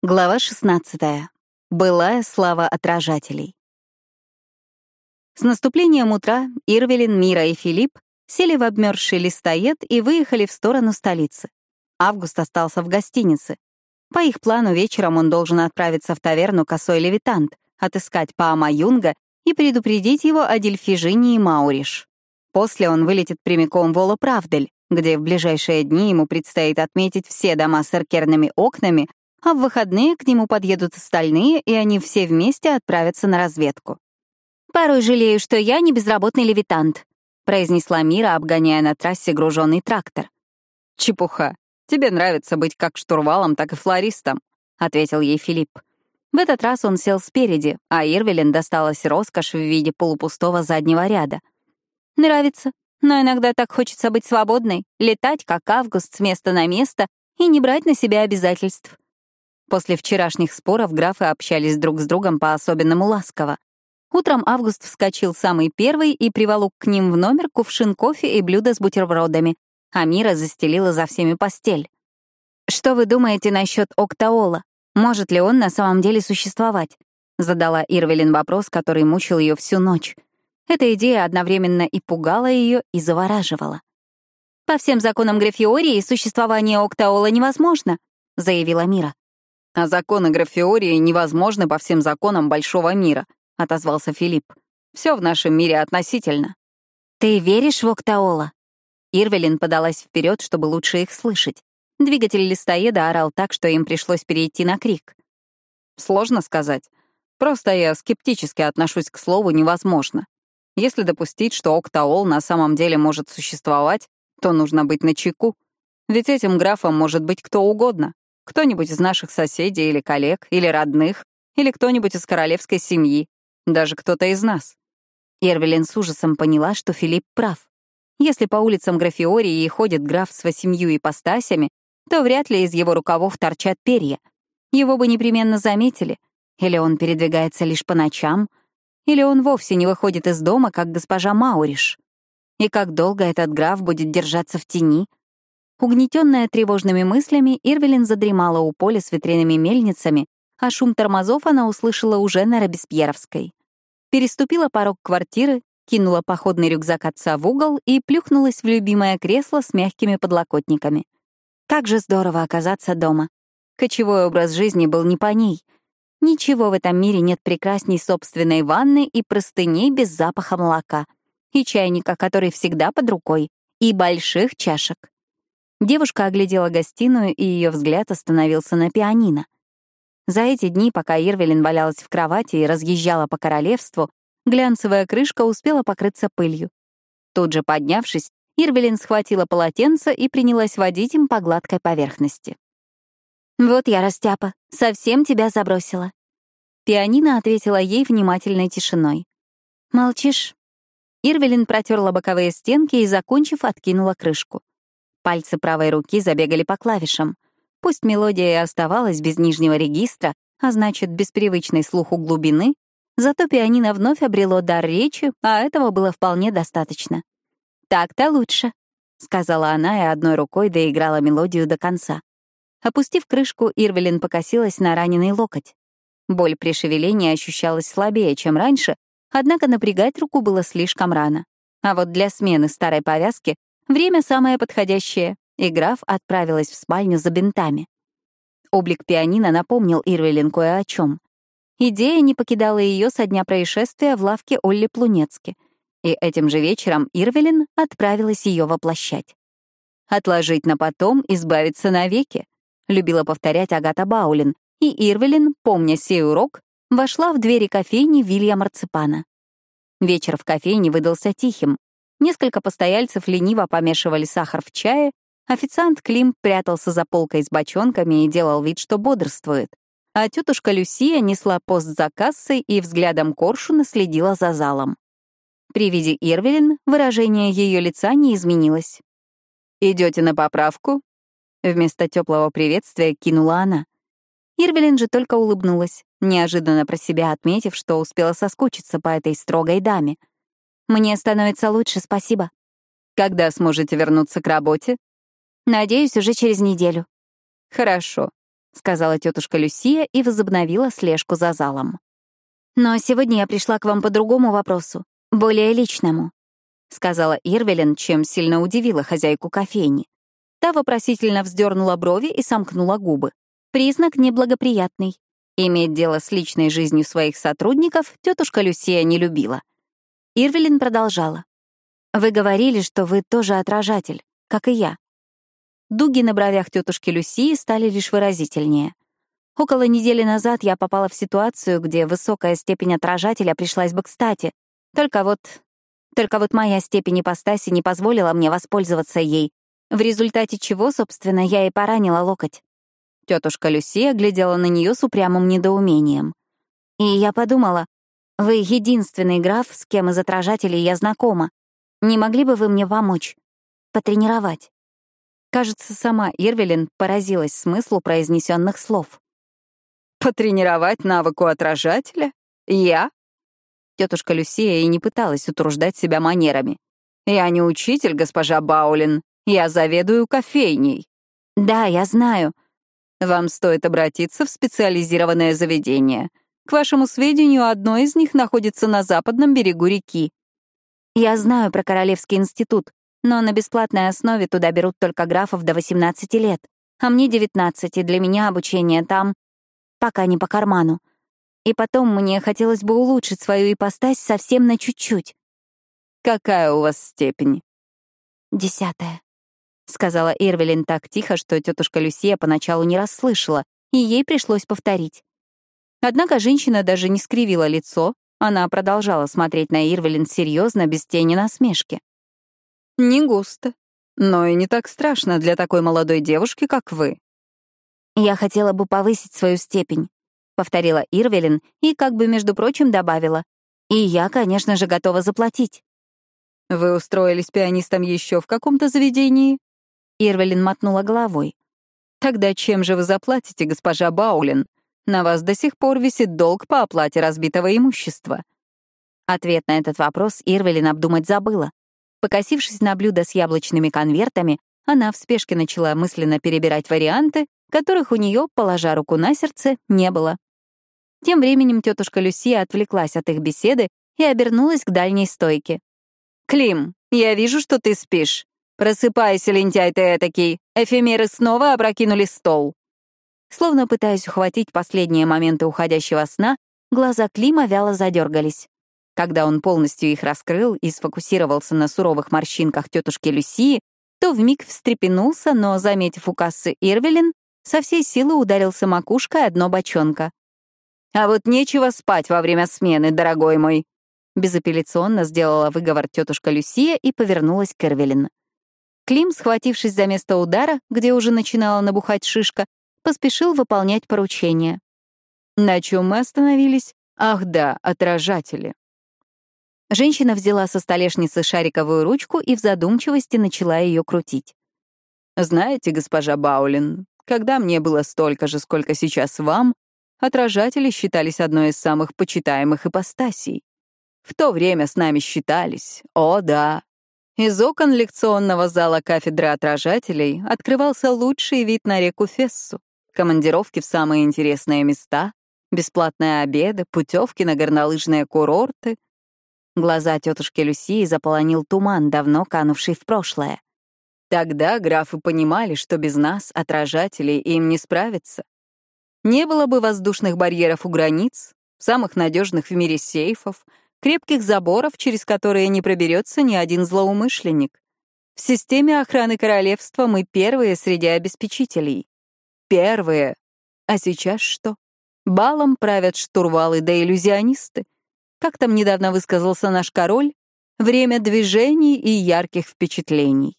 Глава 16. Былая слава отражателей. С наступлением утра Ирвелин, Мира и Филипп сели в обмерзший листоед и выехали в сторону столицы. Август остался в гостинице. По их плану вечером он должен отправиться в таверну «Косой левитант», отыскать Паама Юнга и предупредить его о Дельфижине и Мауриш. После он вылетит прямиком в Олоправдель, где в ближайшие дни ему предстоит отметить все дома с эркерными окнами, а в выходные к нему подъедут остальные, и они все вместе отправятся на разведку. «Порой жалею, что я не безработный левитант», — произнесла Мира, обгоняя на трассе груженный трактор. «Чепуха. Тебе нравится быть как штурвалом, так и флористом», — ответил ей Филипп. В этот раз он сел спереди, а Ирвелин досталась роскошь в виде полупустого заднего ряда. «Нравится, но иногда так хочется быть свободной, летать, как Август, с места на место и не брать на себя обязательств», После вчерашних споров графы общались друг с другом по-особенному ласково. Утром Август вскочил самый первый и приволок к ним в номер кувшин кофе и блюдо с бутербродами, а Мира застелила за всеми постель. «Что вы думаете насчет Октаола? Может ли он на самом деле существовать?» Задала Ирвелин вопрос, который мучил ее всю ночь. Эта идея одновременно и пугала ее, и завораживала. «По всем законам Графиории существование Октаола невозможно», — заявила Мира. «А законы Графиории невозможны по всем законам большого мира», — отозвался Филипп. «Все в нашем мире относительно». «Ты веришь в Октаола?» Ирвелин подалась вперед, чтобы лучше их слышать. Двигатель листоеда орал так, что им пришлось перейти на крик. «Сложно сказать. Просто я скептически отношусь к слову «невозможно». Если допустить, что Октаол на самом деле может существовать, то нужно быть начеку. Ведь этим графом может быть кто угодно. Кто-нибудь из наших соседей или коллег, или родных, или кто-нибудь из королевской семьи, даже кто-то из нас. Эрвелин с ужасом поняла, что Филипп прав. Если по улицам Графиории ходит граф с восемью ипостасями, то вряд ли из его рукавов торчат перья. Его бы непременно заметили. Или он передвигается лишь по ночам, или он вовсе не выходит из дома, как госпожа Мауриш. И как долго этот граф будет держаться в тени — Угнетенная тревожными мыслями, Ирвелин задремала у поля с ветряными мельницами, а шум тормозов она услышала уже на Робеспьеровской. Переступила порог квартиры, кинула походный рюкзак отца в угол и плюхнулась в любимое кресло с мягкими подлокотниками. Как же здорово оказаться дома. Кочевой образ жизни был не по ней. Ничего в этом мире нет прекрасней собственной ванны и простыней без запаха молока, и чайника, который всегда под рукой, и больших чашек. Девушка оглядела гостиную, и ее взгляд остановился на пианино. За эти дни, пока Ирвелин валялась в кровати и разъезжала по королевству, глянцевая крышка успела покрыться пылью. Тут же поднявшись, Ирвелин схватила полотенце и принялась водить им по гладкой поверхности. «Вот я, растяпа, совсем тебя забросила». Пианино ответила ей внимательной тишиной. «Молчишь?» Ирвелин протерла боковые стенки и, закончив, откинула крышку. Пальцы правой руки забегали по клавишам. Пусть мелодия и оставалась без нижнего регистра, а значит, без привычной слуху глубины, зато пианино вновь обрело дар речи, а этого было вполне достаточно. «Так-то лучше», — сказала она и одной рукой доиграла мелодию до конца. Опустив крышку, Ирвелин покосилась на раненый локоть. Боль при шевелении ощущалась слабее, чем раньше, однако напрягать руку было слишком рано. А вот для смены старой повязки Время самое подходящее, и граф отправилась в спальню за бинтами. Облик пианино напомнил Ирвелин кое о чем. Идея не покидала ее со дня происшествия в лавке Олли Плунецки, и этим же вечером Ирвелин отправилась ее воплощать. «Отложить на потом, избавиться навеки», — любила повторять Агата Баулин, и Ирвелин, помня сей урок, вошла в двери кофейни Вилья Марципана. Вечер в кофейне выдался тихим, Несколько постояльцев лениво помешивали сахар в чае, официант Клим прятался за полкой с бочонками и делал вид, что бодрствует, а тетушка Люсия несла пост за кассой и взглядом коршуна следила за залом. При виде Ирвелин выражение ее лица не изменилось. Идете на поправку?» Вместо теплого приветствия кинула она. Ирвелин же только улыбнулась, неожиданно про себя отметив, что успела соскучиться по этой строгой даме — мне становится лучше, спасибо. Когда сможете вернуться к работе? Надеюсь, уже через неделю. Хорошо. сказала тетушка Люсия и возобновила слежку за залом. «Но сегодня я пришла к вам по другому вопросу, более личному», сказала Ирвелин, чем сильно удивила хозяйку кофейни. Та вопросительно вздернула брови и сомкнула губы. Признак неблагоприятный. Иметь дело с личной жизнью своих сотрудников тетушка Люсия не любила. Ирвелин продолжала. «Вы говорили, что вы тоже отражатель, как и я. Дуги на бровях тетушки Люсии стали лишь выразительнее. Около недели назад я попала в ситуацию, где высокая степень отражателя пришлась бы кстати. Только вот... Только вот моя степень ипостаси не позволила мне воспользоваться ей, в результате чего, собственно, я и поранила локоть. Тетушка Люсия глядела на нее с упрямым недоумением. И я подумала, вы единственный граф, с кем из отражателей я знакома. Не могли бы вы мне помочь? Потренировать? Кажется, сама Ирвелин поразилась смыслу произнесенных слов. «Потренировать навыку отражателя? Я?» Тетушка Люсия и не пыталась утруждать себя манерами. «Я не учитель, госпожа Баулин. Я заведую кофейней». «Да, я знаю». «Вам стоит обратиться в специализированное заведение. К вашему сведению, одно из них находится на западном берегу реки». «Я знаю про Королевский институт но на бесплатной основе туда берут только графов до 18 лет, а мне 19, и для меня обучение там пока не по карману. И потом мне хотелось бы улучшить свою ипостась совсем на чуть-чуть. «Какая у вас степень?» «Десятая», — сказала Ирвелин так тихо, что тетушка Люсия поначалу не расслышала, и ей пришлось повторить. Однако женщина даже не скривила лицо, она продолжала смотреть на Ирвелин серьезно, без тени насмешки. Не густо, но и не так страшно для такой молодой девушки, как вы. Я хотела бы повысить свою степень, повторила Ирвелин и как бы, между прочим, добавила. И я, конечно же, готова заплатить. Вы устроились пианистом еще в каком-то заведении? Ирвелин мотнула головой. Тогда чем же вы заплатите, госпожа Баулин? На вас до сих пор висит долг по оплате разбитого имущества. Ответ на этот вопрос Ирвелин обдумать забыла. Покосившись на блюдо с яблочными конвертами, она в спешке начала мысленно перебирать варианты, которых у нее, положа руку на сердце, не было. Тем временем тетушка Люсия отвлеклась от их беседы и обернулась к дальней стойке. «Клим, я вижу, что ты спишь. Просыпайся, лентяй ты этакий. Эфемеры снова опрокинули стол». Словно пытаясь ухватить последние моменты уходящего сна, глаза Клима вяло задергались. Когда он полностью их раскрыл и сфокусировался на суровых морщинках тетушки Люсии, то вмиг встрепенулся, но, заметив у кассы Ирвелин, со всей силы ударился макушкой одно бочонка. «А вот нечего спать во время смены, дорогой мой!» Безапелляционно сделала выговор тетушка Люсия и повернулась к Ирвелин. Клим, схватившись за место удара, где уже начинала набухать шишка, поспешил выполнять поручение. На чем мы остановились? Ах да, отражатели. Женщина взяла со столешницы шариковую ручку и в задумчивости начала ее крутить. «Знаете, госпожа Баулин, когда мне было столько же, сколько сейчас вам, отражатели считались одной из самых почитаемых ипостасей. В то время с нами считались, о да. Из окон лекционного зала кафедры отражателей открывался лучший вид на реку Фессу, командировки в самые интересные места, бесплатные обеды, путевки на горнолыжные курорты — Глаза тетушки Люсии заполонил туман, давно канувший в прошлое. Тогда графы понимали, что без нас, отражателей, им не справиться. Не было бы воздушных барьеров у границ, самых надежных в мире сейфов, крепких заборов, через которые не проберется ни один злоумышленник. В системе охраны королевства мы первые среди обеспечителей. Первые. А сейчас что? Балом правят штурвалы да иллюзионисты. Как там недавно высказался наш король? Время движений и ярких впечатлений.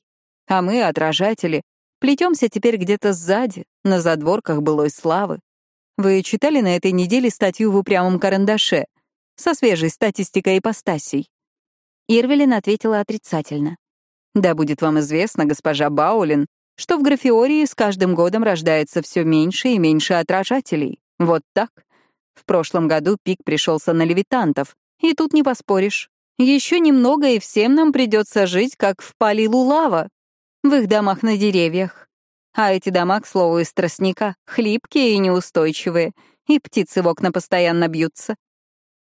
А мы, отражатели, плетемся теперь где-то сзади, на задворках былой славы. Вы читали на этой неделе статью в упрямом карандаше со свежей статистикой ипостасей? Ирвелин ответила отрицательно. Да будет вам известно, госпожа Баулин, что в графиории с каждым годом рождается все меньше и меньше отражателей. Вот так. В прошлом году пик пришелся на левитантов, и тут не поспоришь. Еще немного, и всем нам придется жить, как в Палилу лава, в их домах на деревьях. А эти дома, к слову, из тростника, хлипкие и неустойчивые, и птицы в окна постоянно бьются.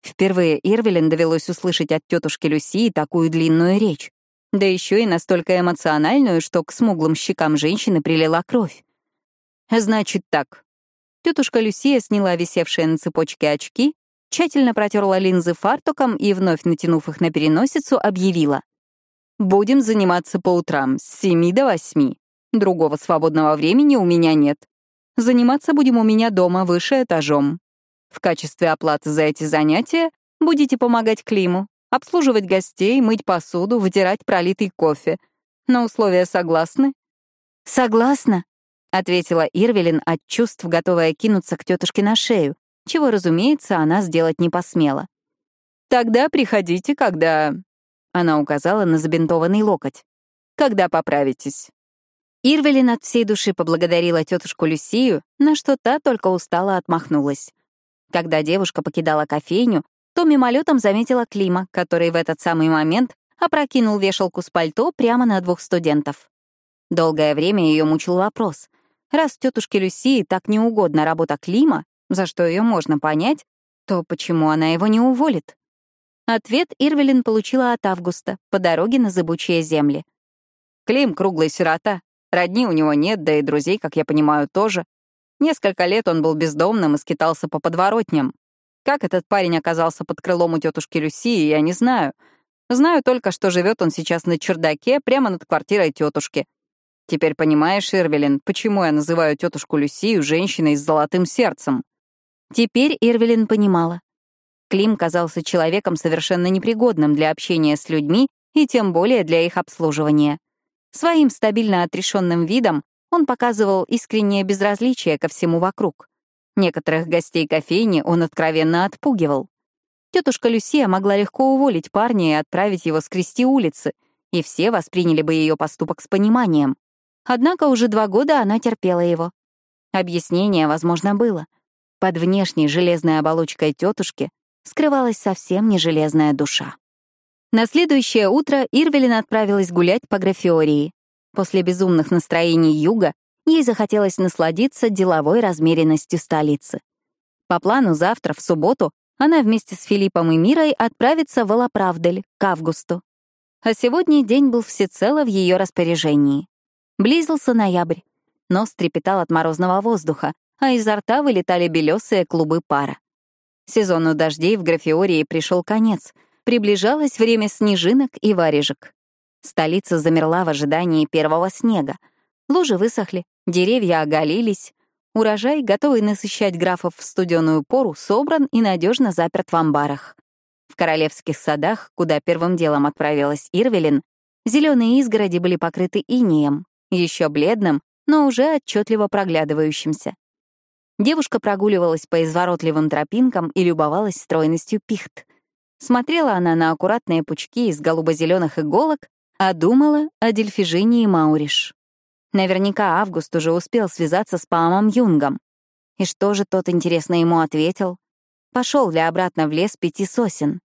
Впервые Ирвелин довелось услышать от тетушки Люсии такую длинную речь, да еще и настолько эмоциональную, что к смуглым щекам женщины прилила кровь. «Значит так». Тетушка Люсия сняла висевшие на цепочке очки, тщательно протерла линзы фартуком и, вновь натянув их на переносицу, объявила. «Будем заниматься по утрам с семи до восьми. Другого свободного времени у меня нет. Заниматься будем у меня дома, выше этажом. В качестве оплаты за эти занятия будете помогать Климу, обслуживать гостей, мыть посуду, вытирать пролитый кофе. На условия согласны? Согласна, ответила Ирвелин от чувств, готовая кинуться к тетушке на шею, чего, разумеется, она сделать не посмела. Тогда приходите, когда... Она указала на забинтованный локоть. Когда поправитесь. Ирвелин от всей души поблагодарила тетушку Люсию, на что та только устало отмахнулась. Когда девушка покидала кофейню, то мимолетом заметила Клима, который в этот самый момент опрокинул вешалку с пальто прямо на двух студентов. Долгое время ее мучил вопрос. Раз тетушке Люсии так неугодна работа Клима, за что ее можно понять, то почему она его не уволит? Ответ Ирвелин получила от Августа по дороге на зыбучие земли. Клим — круглый сирота. Родни у него нет, да и друзей, как я понимаю, тоже. Несколько лет он был бездомным и скитался по подворотням. Как этот парень оказался под крылом у тетушки Люсии, я не знаю. Знаю только, что живет он сейчас на чердаке прямо над квартирой тетушки. Теперь понимаешь, Ирвелин, почему я называю тетушку Люсию женщиной с золотым сердцем? Теперь Ирвелин понимала. Клим казался человеком совершенно непригодным для общения с людьми и тем более для их обслуживания. Своим стабильно отрешенным видом он показывал искреннее безразличие ко всему вокруг. Некоторых гостей кофейни он откровенно отпугивал. Тетушка Люсия могла легко уволить парня и отправить его скрести улицы, и все восприняли бы ее поступок с пониманием. Однако уже два года она терпела его. Объяснение, возможно, было. Под внешней железной оболочкой тетушки скрывалась совсем не железная душа. На следующее утро Ирвелин отправилась гулять по графиории. После безумных настроений юга ей захотелось насладиться деловой размеренностью столицы. По плану завтра, в субботу, она вместе с Филиппом и Мирой отправится в Алаправдель, к августу. А сегодня день был всецело в ее распоряжении. Близился ноябрь. Нос трепетал от морозного воздуха, а изо рта вылетали белесые клубы пара. Сезону дождей в Графиории пришел конец. Приближалось время снежинок и варежек. Столица замерла в ожидании первого снега. Лужи высохли, деревья оголились. Урожай, готовый насыщать графов в студеную пору, собран и надежно заперт в амбарах. В королевских садах, куда первым делом отправилась Ирвелин, зеленые изгороди были покрыты инеем, еще бледным, но уже отчетливо проглядывающимся. Девушка прогуливалась по изворотливым тропинкам и любовалась стройностью пихт. Смотрела она на аккуратные пучки из голубо-зеленых иголок, а думала о Дельфижине Мауриш. Наверняка Август уже успел связаться с Памом Юнгом. И что же тот, интересно, ему ответил? Пошел ли обратно в лес пяти сосен?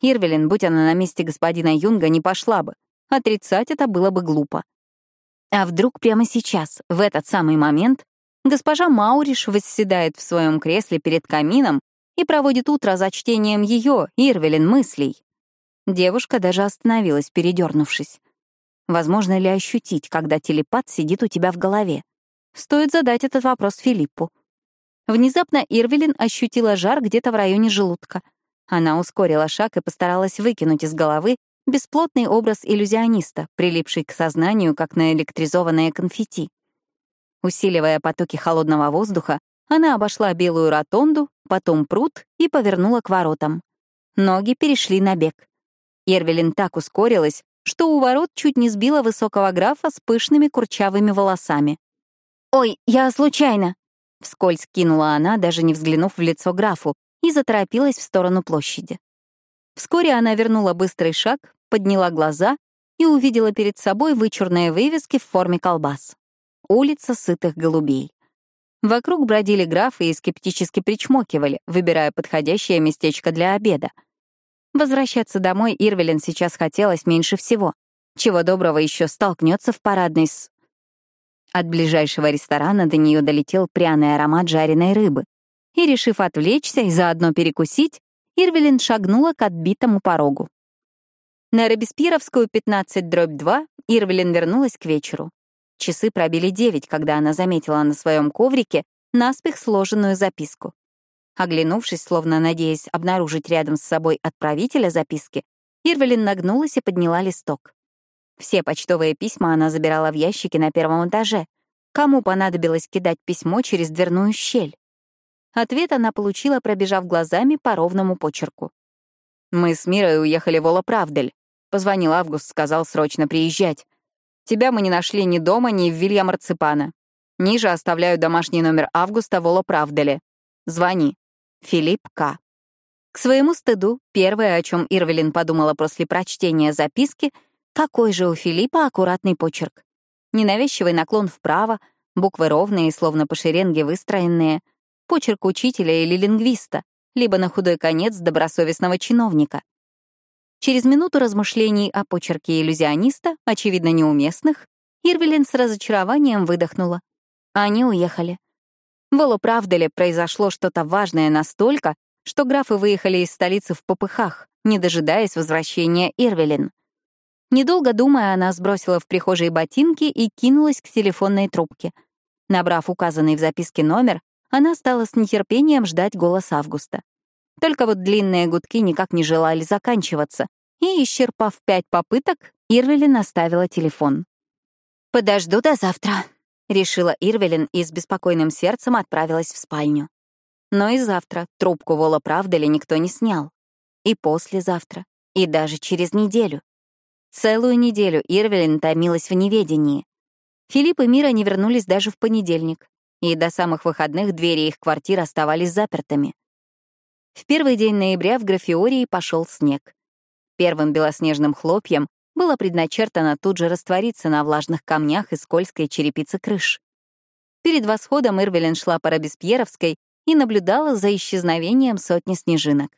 Ирвелин, будь она на месте господина Юнга, не пошла бы. Отрицать это было бы глупо. А вдруг прямо сейчас, в этот самый момент, госпожа Мауриш восседает в своем кресле перед камином и проводит утро за чтением ее, Ирвелин, мыслей? Девушка даже остановилась, передернувшись. Возможно ли ощутить, когда телепат сидит у тебя в голове? Стоит задать этот вопрос Филиппу. Внезапно Ирвелин ощутила жар где-то в районе желудка. Она ускорила шаг и постаралась выкинуть из головы бесплотный образ иллюзиониста, прилипший к сознанию, как наэлектризованное конфетти. Усиливая потоки холодного воздуха, она обошла белую ротонду, потом пруд и повернула к воротам. Ноги перешли на бег. Ервелин так ускорилась, что у ворот чуть не сбила высокого графа с пышными курчавыми волосами. «Ой, я случайно!» — вскользь кинула она, даже не взглянув в лицо графу, и заторопилась в сторону площади. Вскоре она вернула быстрый шаг, подняла глаза и увидела перед собой вычурные вывески в форме колбас. Улица сытых голубей. Вокруг бродили графы и скептически причмокивали, выбирая подходящее местечко для обеда — Возвращаться домой Ирвелин сейчас хотелось меньше всего. Чего доброго еще столкнется в парадной с... От ближайшего ресторана до нее долетел пряный аромат жареной рыбы. И, решив отвлечься и заодно перекусить, Ирвелин шагнула к отбитому порогу. На Робеспьеровскую 15-2 Ирвелин вернулась к вечеру. Часы пробили девять, когда она заметила на своем коврике наспех сложенную записку. Оглянувшись, словно надеясь обнаружить рядом с собой отправителя записки, Ирвелин нагнулась и подняла листок. Все почтовые письма она забирала в ящики на первом этаже. Кому понадобилось кидать письмо через дверную щель? Ответ она получила, пробежав глазами по ровному почерку. «Мы с Мирой уехали в Олоправдель. Позвонил Август, сказал срочно приезжать. Тебя мы не нашли ни дома, ни в Вилья Марципана. Ниже оставляю домашний номер Августа в Олоправделе. Звони. Филипп К. К своему стыду, первое, о чем Ирвелин подумала после прочтения записки, какой же у Филиппа аккуратный почерк. Ненавязчивый наклон вправо, буквы ровные, словно по шеренге выстроенные, почерк учителя или лингвиста, либо на худой конец добросовестного чиновника. Через минуту размышлений о почерке иллюзиониста, очевидно неуместных, Ирвелин с разочарованием выдохнула. Они уехали. В Олуправделе произошло что-то важное настолько, что графы выехали из столицы в попыхах, не дожидаясь возвращения Ирвелин. Недолго думая, она сбросила в прихожей ботинки и кинулась к телефонной трубке. Набрав указанный в записке номер, она стала с нетерпением ждать голос Августа. Только вот длинные гудки никак не желали заканчиваться, и, исчерпав пять попыток, Ирвелин оставила телефон. «Подожду до завтра», — решила Ирвелин и с беспокойным сердцем отправилась в спальню. Но и завтра трубку Вола Правдали никто не снял. И послезавтра, и даже через неделю. Целую неделю Ирвелин томилась в неведении. Филипп и Мира не вернулись даже в понедельник, и до самых выходных двери их квартир оставались запертыми. В первый день ноября в Графиории пошел снег. Первым белоснежным хлопьем было предначертано тут же раствориться на влажных камнях и скользкой черепице крыш. Перед восходом Ирвелин шла по Робеспьеровской и наблюдала за исчезновением сотни снежинок.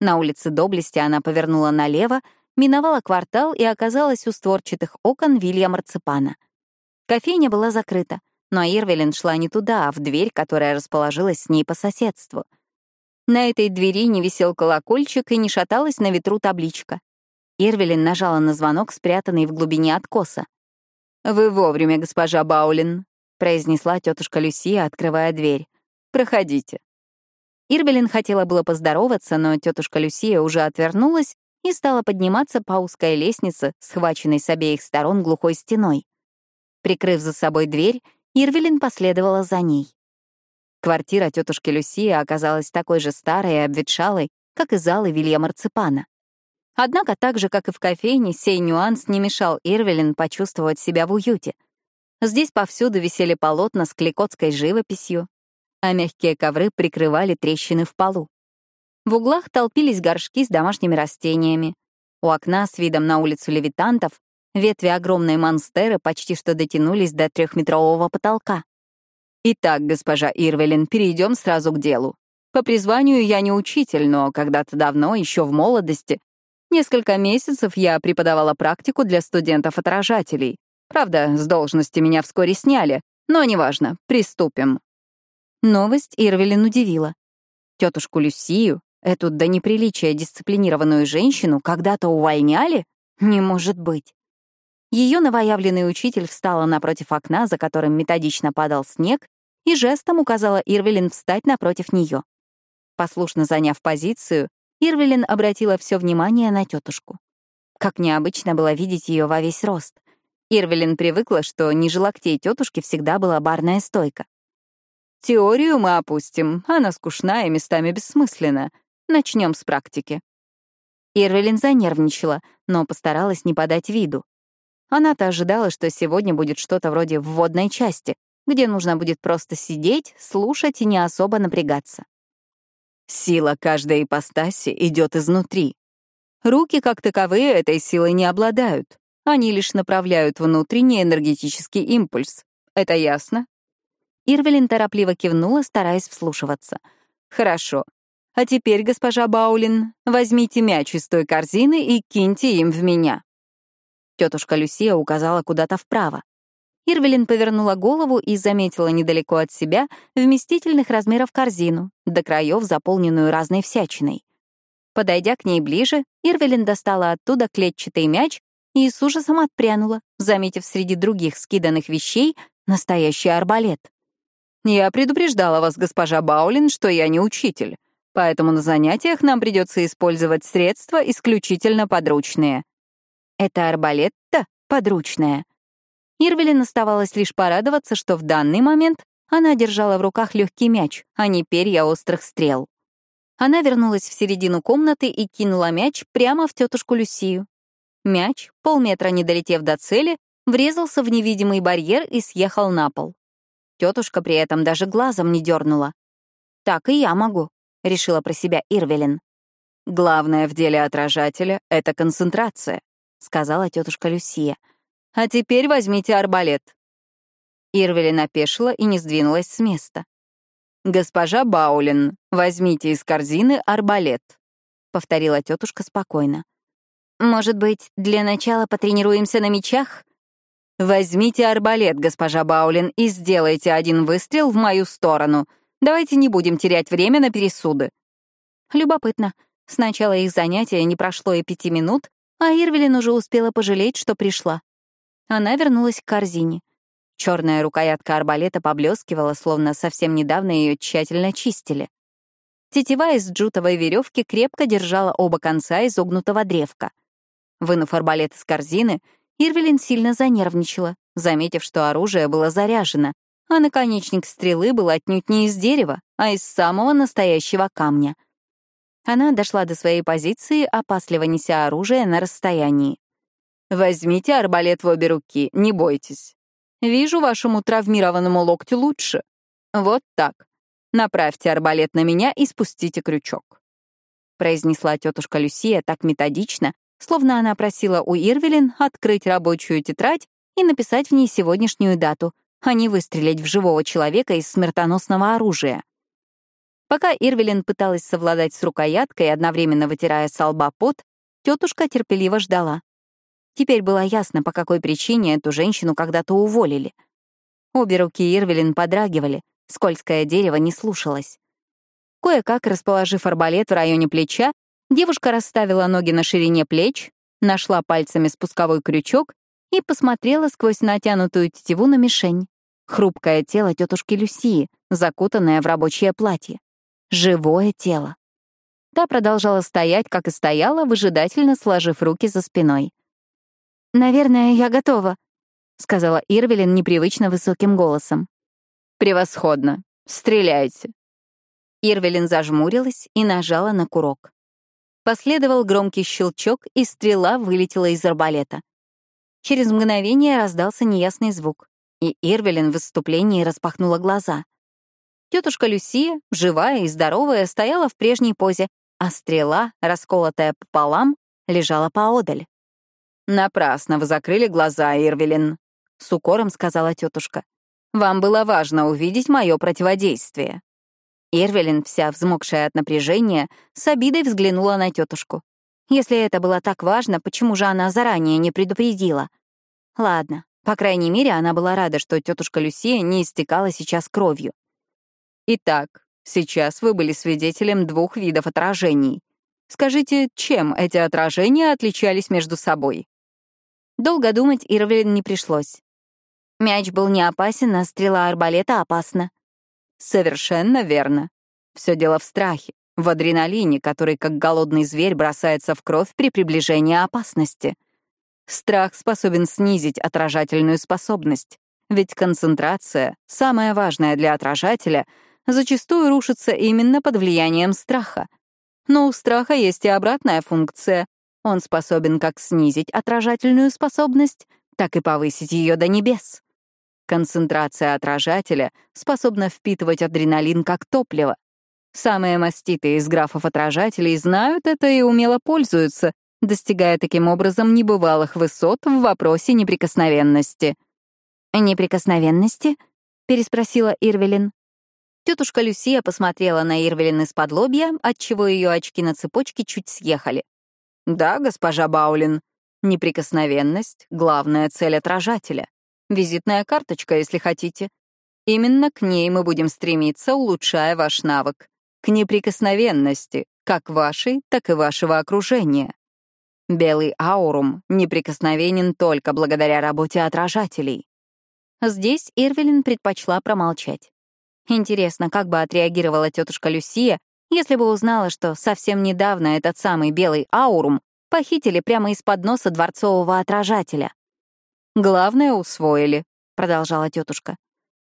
На улице Доблести она повернула налево, миновала квартал и оказалась у створчатых окон Вилья Марципана. Кофейня была закрыта, но Ирвелин шла не туда, а в дверь, которая расположилась с ней по соседству. На этой двери не висел колокольчик и не шаталась на ветру табличка. Ирвелин нажала на звонок, спрятанный в глубине откоса. «Вы вовремя, госпожа Баулин», — произнесла тетушка Люсия, открывая дверь. «Проходите». Ирвелин хотела было поздороваться, но тетушка Люсия уже отвернулась и стала подниматься по узкой лестнице, схваченной с обеих сторон глухой стеной. Прикрыв за собой дверь, Ирвелин последовала за ней. Квартира тетушки Люсии оказалась такой же старой и обветшалой, как и залы Вилья Марципана. Однако, так же, как и в кофейне, сей нюанс не мешал Ирвелин почувствовать себя в уюте. Здесь повсюду висели полотна с кликотской живописью, а мягкие ковры прикрывали трещины в полу. В углах толпились горшки с домашними растениями. У окна с видом на улицу левитантов ветви огромной монстеры почти что дотянулись до трехметрового потолка. Итак, госпожа Ирвелин, перейдем сразу к делу. По призванию я не учитель, но когда-то давно, еще в молодости, Несколько месяцев я преподавала практику для студентов-отражателей. Правда, с должности меня вскоре сняли, но неважно, приступим. Новость Ирвелин удивила. Тетушку Люсию, эту до неприличия дисциплинированную женщину, когда-то увольняли? Не может быть. Ее новоявленный учитель встала напротив окна, за которым методично падал снег, и жестом указала Ирвелин встать напротив нее. Послушно заняв позицию, Ирвелин обратила все внимание на тетушку. Как необычно было видеть ее во весь рост. Ирвелин привыкла, что ниже локтей тетушки всегда была барная стойка. Теорию мы опустим, она скучна и местами бессмысленна. Начнем с практики. Ирвелин занервничала, но постаралась не подать виду. Она-то ожидала, что сегодня будет что-то вроде вводной части, где нужно будет просто сидеть, слушать и не особо напрягаться. Сила каждой ипостаси идет изнутри. Руки, как таковые, этой силой не обладают. Они лишь направляют внутренний энергетический импульс. Это ясно? Ирвелин торопливо кивнула, стараясь вслушиваться. «Хорошо. А теперь, госпожа Баулин, возьмите мяч из той корзины и киньте им в меня». Тетушка Люсия указала куда-то вправо. Ирвелин повернула голову и заметила недалеко от себя вместительных размеров корзину, до краев заполненную разной всячиной. Подойдя к ней ближе, Ирвелин достала оттуда клетчатый мяч и с ужасом отпрянула, заметив среди других скиданных вещей настоящий арбалет. «Я предупреждала вас, госпожа Баулин, что я не учитель, поэтому на занятиях нам придется использовать средства исключительно подручные». «Это арбалет-то подручная?» Ирвелин оставалось лишь порадоваться, что в данный момент она держала в руках легкий мяч, а не перья острых стрел. Она вернулась в середину комнаты и кинула мяч прямо в тетушку Люсию. Мяч, полметра не долетев до цели, врезался в невидимый барьер и съехал на пол. Тетушка при этом даже глазом не дернула. «Так и я могу», — решила про себя Ирвелин. «Главное в деле отражателя — это концентрация», — сказала тетушка Люсия. «А теперь возьмите арбалет». Ирвелин опешила и не сдвинулась с места. «Госпожа Баулин, возьмите из корзины арбалет», — повторила тетушка спокойно. «Может быть, для начала потренируемся на мечах?» «Возьмите арбалет, госпожа Баулин, и сделайте один выстрел в мою сторону. Давайте не будем терять время на пересуды». Любопытно. Сначала их занятия не прошло и пяти минут, а Ирвелин уже успела пожалеть, что пришла. Она вернулась к корзине. Черная рукоятка арбалета поблескивала, словно совсем недавно ее тщательно чистили. Тетива из джутовой веревки крепко держала оба конца изогнутого древка. Вынув арбалет из корзины, Ирвелин сильно занервничала, заметив, что оружие было заряжено, а наконечник стрелы был отнюдь не из дерева, а из самого настоящего камня. Она дошла до своей позиции, опасливо неся оружие на расстоянии. «Возьмите арбалет в обе руки, не бойтесь. Вижу вашему травмированному локтю лучше. Вот так. Направьте арбалет на меня и спустите крючок. Произнесла тетушка Люсия так методично, словно она просила у Ирвелин открыть рабочую тетрадь и написать в ней сегодняшнюю дату, а не выстрелить в живого человека из смертоносного оружия. Пока Ирвелин пыталась совладать с рукояткой, одновременно вытирая с лба пот, тетушка терпеливо ждала. Теперь было ясно, по какой причине эту женщину когда-то уволили. Обе руки Ирвелин подрагивали, скользкое дерево не слушалось. Кое-как, расположив арбалет в районе плеча, девушка расставила ноги на ширине плеч, нашла пальцами спусковой крючок и посмотрела сквозь натянутую тетиву на мишень. Хрупкое тело тетушки Люсии, закутанное в рабочее платье. Живое тело. Та продолжала стоять, как и стояла, выжидательно сложив руки за спиной. «Наверное, я готова», — сказала Ирвелин непривычно высоким голосом. «Превосходно. Стреляйте». Ирвелин зажмурилась и нажала на курок. Последовал громкий щелчок, и стрела вылетела из арбалета. Через мгновение раздался неясный звук, и Ирвелин в выступлении распахнула глаза. Тетушка Люсия, живая и здоровая, стояла в прежней позе, а стрела, расколотая пополам, лежала поодаль. «Напрасно вы закрыли глаза, Ирвелин», — с укором сказала тетушка. «Вам было важно увидеть мое противодействие». Ирвелин, вся взмокшая от напряжения, с обидой взглянула на тетушку. Если это было так важно, почему же она заранее не предупредила? Ладно, по крайней мере, она была рада, что тетушка Люсия не истекала сейчас кровью. Итак, сейчас вы были свидетелем двух видов отражений. Скажите, чем эти отражения отличались между собой? Долго думать Ирвелин не пришлось. Мяч был не опасен, а стрела арбалета опасна. Совершенно верно. Все дело в страхе, в адреналине, который как голодный зверь бросается в кровь при приближении опасности. Страх способен снизить отражательную способность, ведь концентрация, самая важная для отражателя, зачастую рушится именно под влиянием страха. Но у страха есть и обратная функция он способен как снизить отражательную способность, так и повысить ее до небес. Концентрация отражателя способна впитывать адреналин как топливо. Самые маститые из графов-отражателей знают это и умело пользуются, достигая таким образом небывалых высот в вопросе неприкосновенности. «Неприкосновенности?» — переспросила Ирвелин. Тетушка Люсия посмотрела на Ирвелин из-под лобья, отчего ее очки на цепочке чуть съехали. Да, госпожа Баулин, неприкосновенность — главная цель отражателя. Визитная карточка, если хотите. Именно к ней мы будем стремиться, улучшая ваш навык. К неприкосновенности, как вашей, так и вашего окружения. Белый аурум неприкосновенен только благодаря работе отражателей. Здесь Ирвелин предпочла промолчать. Интересно, как бы отреагировала тетушка Люсия, если бы узнала, что совсем недавно этот самый белый аурум похитили прямо из-под носа дворцового отражателя. «Главное усвоили», — продолжала тетушка.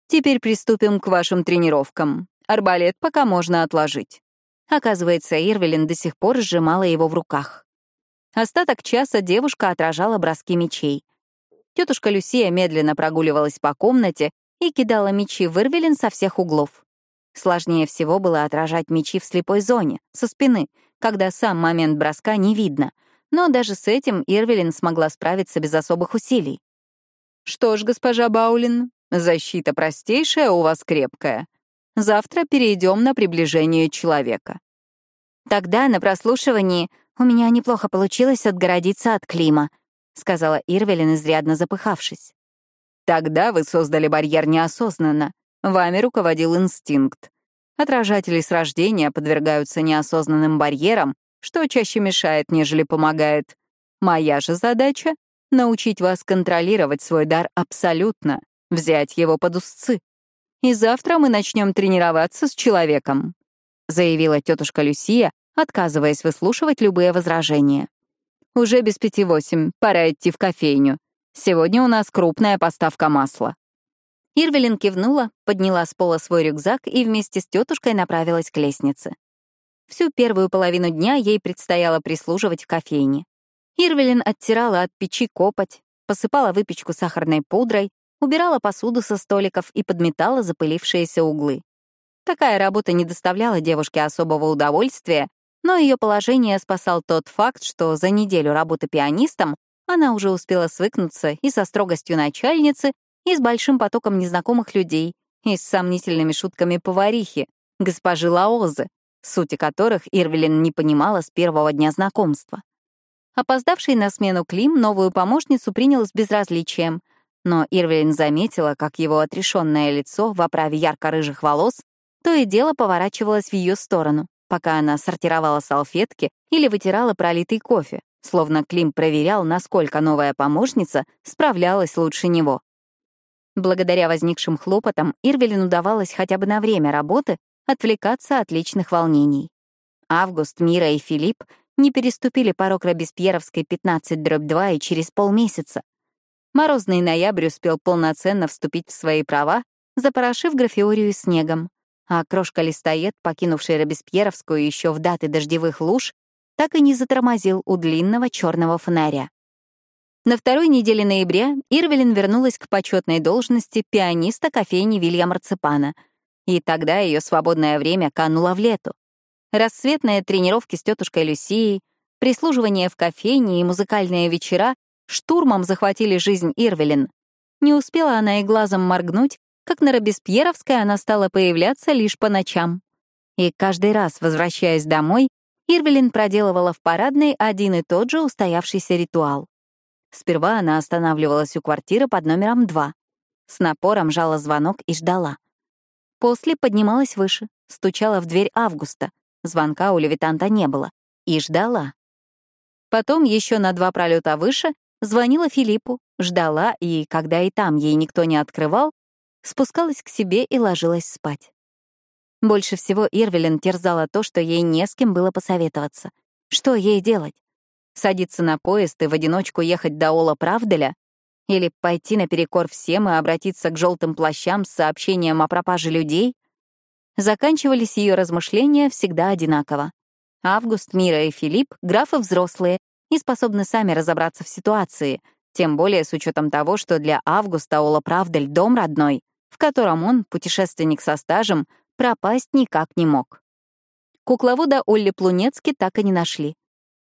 «Теперь приступим к вашим тренировкам. Арбалет пока можно отложить». Оказывается, Ирвелин до сих пор сжимала его в руках. Остаток часа девушка отражала броски мечей. Тетушка Люсия медленно прогуливалась по комнате и кидала мечи в Ирвелин со всех углов. Сложнее всего было отражать мечи в слепой зоне, со спины, когда сам момент броска не видно. Но даже с этим Ирвелин смогла справиться без особых усилий. «Что ж, госпожа Баулин, защита простейшая у вас крепкая. Завтра перейдем на приближение человека». «Тогда на прослушивании у меня неплохо получилось отгородиться от Клима», — сказала Ирвелин, изрядно запыхавшись. «Тогда вы создали барьер неосознанно. Вами руководил инстинкт. Отражатели с рождения подвергаются неосознанным барьерам, что чаще мешает, нежели помогает. Моя же задача — научить вас контролировать свой дар абсолютно, взять его под узцы. И завтра мы начнем тренироваться с человеком», — заявила тетушка Люсия, отказываясь выслушивать любые возражения. «Уже без пяти восемь, пора идти в кофейню. Сегодня у нас крупная поставка масла». Ирвелин кивнула, подняла с пола свой рюкзак и вместе с тетушкой направилась к лестнице. Всю первую половину дня ей предстояло прислуживать в кофейне. Ирвелин оттирала от печи копоть, посыпала выпечку сахарной пудрой, убирала посуду со столиков и подметала запылившиеся углы. Такая работа не доставляла девушке особого удовольствия, но ее положение спасал тот факт, что за неделю работы пианистом она уже успела свыкнуться и со строгостью начальницы, и с большим потоком незнакомых людей, и с сомнительными шутками поварихи, госпожи Лаозы, сути которых Ирвелин не понимала с первого дня знакомства. Опоздавший на смену Клим новую помощницу принял с безразличием, но Ирвелин заметила, как его отрешенное лицо в оправе ярко-рыжих волос то и дело поворачивалось в ее сторону, пока она сортировала салфетки или вытирала пролитый кофе, словно Клим проверял, насколько новая помощница справлялась лучше него. Благодаря возникшим хлопотам Ирвелин удавалось хотя бы на время работы отвлекаться от личных волнений. Август, Мира и Филипп не переступили порог Робеспьеровской 15-2 и через полмесяца. Морозный ноябрь успел полноценно вступить в свои права, запорошив графиорию снегом, а крошка-листоед, покинувший Робеспьеровскую еще в даты дождевых луж, так и не затормозил у длинного черного фонаря. На второй неделе ноября Ирвелин вернулась к почетной должности пианиста кофейни Вилья Марципана, и тогда ее свободное время кануло в лету. Рассветные тренировки с тетушкой Люсией, прислуживание в кофейне и музыкальные вечера штурмом захватили жизнь Ирвелин. Не успела она и глазом моргнуть, как на Робеспьеровской она стала появляться лишь по ночам. И каждый раз, возвращаясь домой, Ирвелин проделывала в парадной один и тот же устоявшийся ритуал. Сперва она останавливалась у квартиры под номером 2. С напором жала звонок и ждала. После поднималась выше, стучала в дверь Августа. Звонка у левитанта не было. И ждала. Потом еще на два пролета выше звонила Филиппу, ждала, и, когда и там ей никто не открывал, спускалась к себе и ложилась спать. Больше всего Ирвелин терзала то, что ей не с кем было посоветоваться. Что ей делать? Садиться на поезд и в одиночку ехать до Ола Правделя? Или пойти наперекор всем и обратиться к желтым плащам с сообщением о пропаже людей? Заканчивались ее размышления всегда одинаково. Август, Мира и Филипп — графы взрослые и способны сами разобраться в ситуации, тем более с учетом того, что для Августа Ола Правдель — дом родной, в котором он, путешественник со стажем, пропасть никак не мог. Кукловода Олли Плунецки так и не нашли.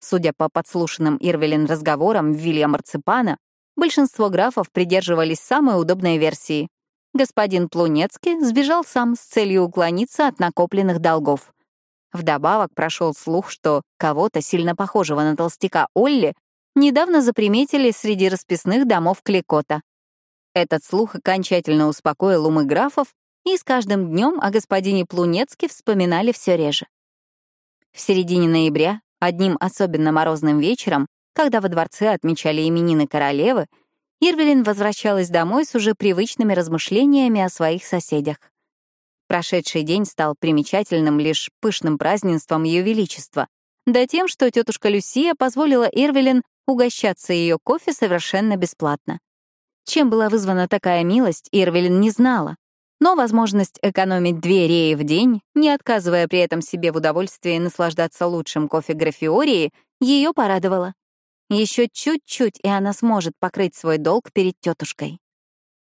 Судя по подслушанным Ирвелин разговорам Вилья Марципана, большинство графов придерживались самой удобной версии. Господин Плунецкий сбежал сам с целью уклониться от накопленных долгов. Вдобавок прошел слух, что кого-то, сильно похожего на толстяка Олли, недавно заприметили среди расписных домов Кликота. Этот слух окончательно успокоил умы графов, и с каждым днем о господине Плунецке вспоминали все реже. В середине ноября, одним особенно морозным вечером, когда во дворце отмечали именины королевы, Ирвелин возвращалась домой с уже привычными размышлениями о своих соседях. Прошедший день стал примечательным лишь пышным празднеством Ее Величества, да тем, что тетушка Люсия позволила Ирвелин угощаться ее кофе совершенно бесплатно. Чем была вызвана такая милость, Ирвелин не знала, но возможность экономить две реи в день, не отказывая при этом себе в удовольствии наслаждаться лучшим кофе Графиории, ее порадовала. Еще чуть-чуть, и она сможет покрыть свой долг перед тетушкой.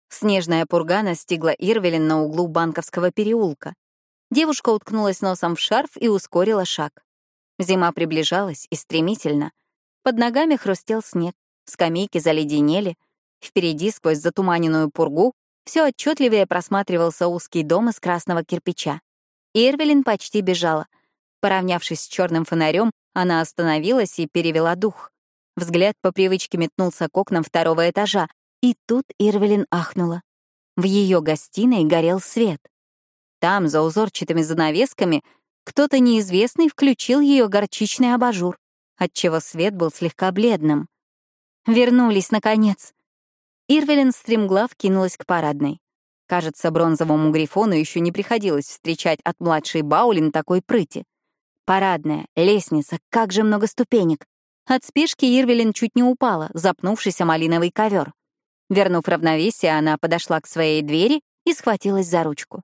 Снежная пурга настигла Ирвелин на углу Банковского переулка. Девушка уткнулась носом в шарф и ускорила шаг. Зима приближалась и стремительно. Под ногами хрустел снег, скамейки заледенели. Впереди, сквозь затуманенную пургу, все отчетливее просматривался узкий дом из красного кирпича. Ирвелин почти бежала. Поравнявшись с черным фонарем, она остановилась и перевела дух. Взгляд по привычке метнулся к окнам второго этажа, и тут Ирвелин ахнула. В ее гостиной горел свет. Там, за узорчатыми занавесками, кто-то неизвестный включил ее горчичный абажур, отчего свет был слегка бледным. Вернулись, наконец. Ирвелин стремглав кинулась к парадной. Кажется, бронзовому грифону еще не приходилось встречать от младшей Баулин такой прыти. Парадная, лестница, как же много ступенек. От спешки Ирвелин чуть не упала, запнувшись о малиновый ковер. Вернув равновесие, она подошла к своей двери и схватилась за ручку.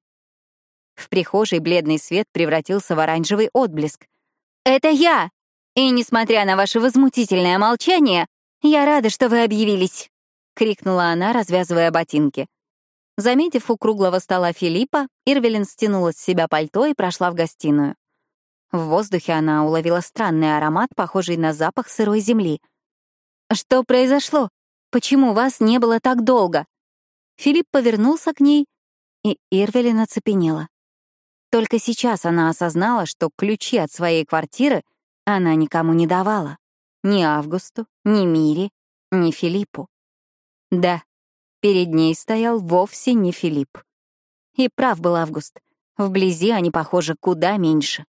В прихожей бледный свет превратился в оранжевый отблеск. «Это я! И, несмотря на ваше возмутительное молчание, я рада, что вы объявились!» — крикнула она, развязывая ботинки. Заметив у круглого стола Филиппа, Ирвелин стянула с себя пальто и прошла в гостиную. В воздухе она уловила странный аромат, похожий на запах сырой земли. «Что произошло? Почему вас не было так долго?» Филипп повернулся к ней, и Ирвелин оцепенела. Только сейчас она осознала, что ключи от своей квартиры она никому не давала. Ни Августу, ни Мире, ни Филиппу. Да, перед ней стоял вовсе не Филипп. И прав был Август. Вблизи они похожи куда меньше.